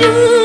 do